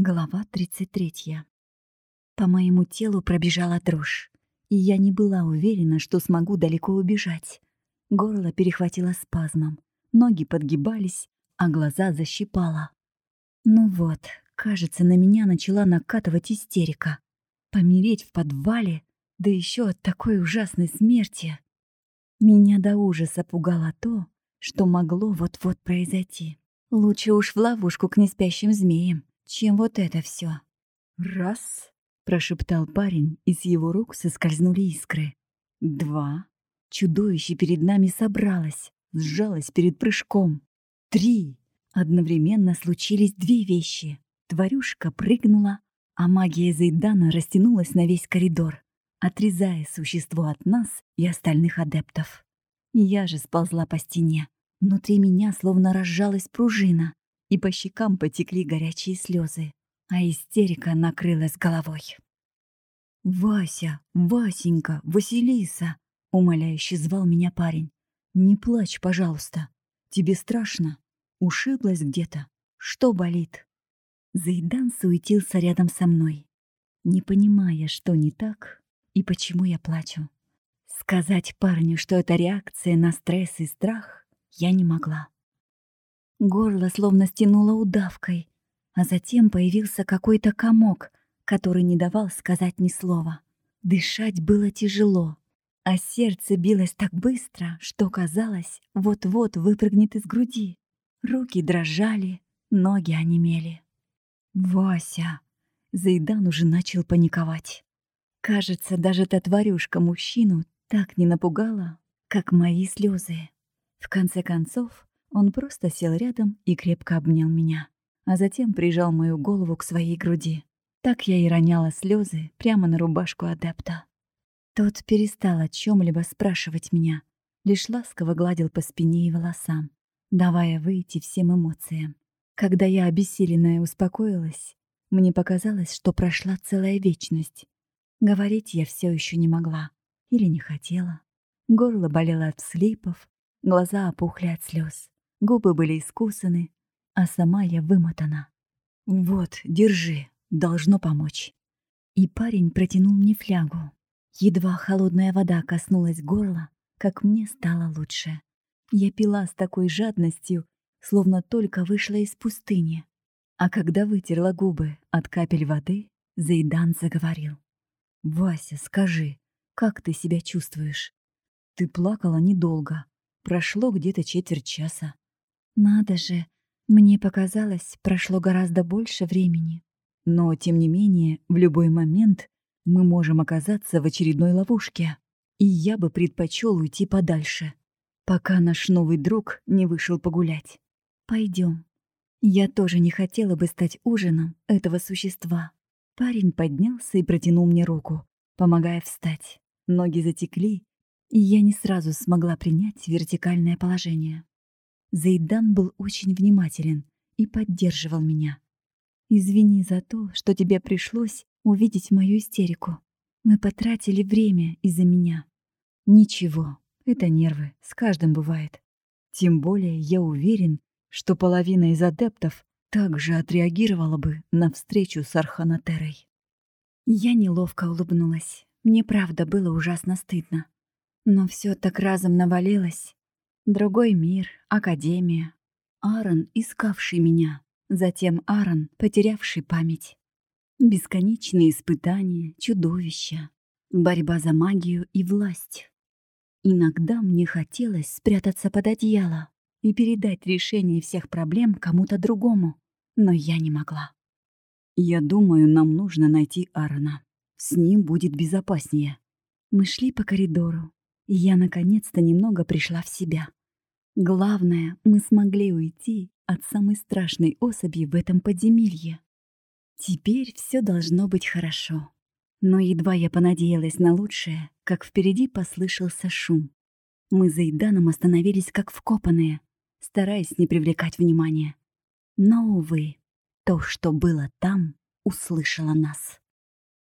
Глава 33. По моему телу пробежала дрожь, и я не была уверена, что смогу далеко убежать. Горло перехватило спазмом, ноги подгибались, а глаза защипало. Ну вот, кажется, на меня начала накатывать истерика. Помереть в подвале, да еще от такой ужасной смерти. Меня до ужаса пугало то, что могло вот-вот произойти. Лучше уж в ловушку к неспящим змеям чем вот это все. «Раз», — прошептал парень, и с его рук соскользнули искры. «Два». Чудовище перед нами собралось, сжалось перед прыжком. «Три». Одновременно случились две вещи. Тварюшка прыгнула, а магия Зайдана растянулась на весь коридор, отрезая существо от нас и остальных адептов. Я же сползла по стене. Внутри меня словно разжалась пружина, и по щекам потекли горячие слезы, а истерика накрылась головой. «Вася, Васенька, Василиса!» — умоляюще звал меня парень. «Не плачь, пожалуйста. Тебе страшно? Ушиблась где-то? Что болит?» Зайдан суетился рядом со мной, не понимая, что не так и почему я плачу. Сказать парню, что это реакция на стресс и страх, я не могла. Горло словно стянуло удавкой, а затем появился какой-то комок, который не давал сказать ни слова. Дышать было тяжело, а сердце билось так быстро, что казалось, вот-вот выпрыгнет из груди. Руки дрожали, ноги онемели. «Вася!» Зайдан уже начал паниковать. Кажется, даже та тварюшка мужчину так не напугала, как мои слезы. В конце концов, он просто сел рядом и крепко обнял меня, а затем прижал мою голову к своей груди. Так я и роняла слезы прямо на рубашку адепта. Тот перестал о чем либо спрашивать меня, лишь ласково гладил по спине и волосам, давая выйти всем эмоциям. Когда я обессиленная успокоилась, мне показалось, что прошла целая вечность. Говорить я все еще не могла или не хотела. Горло болело от слипов, глаза опухли от слез. Губы были искусаны, а сама я вымотана. «Вот, держи, должно помочь». И парень протянул мне флягу. Едва холодная вода коснулась горла, как мне стало лучше. Я пила с такой жадностью, словно только вышла из пустыни. А когда вытерла губы от капель воды, Зайдан заговорил. «Вася, скажи, как ты себя чувствуешь? Ты плакала недолго. Прошло где-то четверть часа. Надо же, мне показалось, прошло гораздо больше времени. Но, тем не менее, в любой момент мы можем оказаться в очередной ловушке. И я бы предпочел уйти подальше, пока наш новый друг не вышел погулять. Пойдем. Я тоже не хотела бы стать ужином этого существа. Парень поднялся и протянул мне руку, помогая встать. Ноги затекли, и я не сразу смогла принять вертикальное положение. Зайдан был очень внимателен и поддерживал меня. «Извини за то, что тебе пришлось увидеть мою истерику. Мы потратили время из-за меня». «Ничего, это нервы, с каждым бывает. Тем более я уверен, что половина из адептов также отреагировала бы на встречу с Арханатерой». Я неловко улыбнулась. Мне правда было ужасно стыдно. Но все так разом навалилось, Другой мир, академия. Аарон, искавший меня. Затем Аарон, потерявший память. Бесконечные испытания, чудовища. Борьба за магию и власть. Иногда мне хотелось спрятаться под одеяло и передать решение всех проблем кому-то другому, но я не могла. «Я думаю, нам нужно найти Аарона. С ним будет безопаснее». Мы шли по коридору, и я наконец-то немного пришла в себя. Главное, мы смогли уйти от самой страшной особи в этом подземелье. Теперь все должно быть хорошо. Но едва я понадеялась на лучшее, как впереди послышался шум. Мы за Иданом остановились как вкопанные, стараясь не привлекать внимания. Но, увы, то, что было там, услышало нас.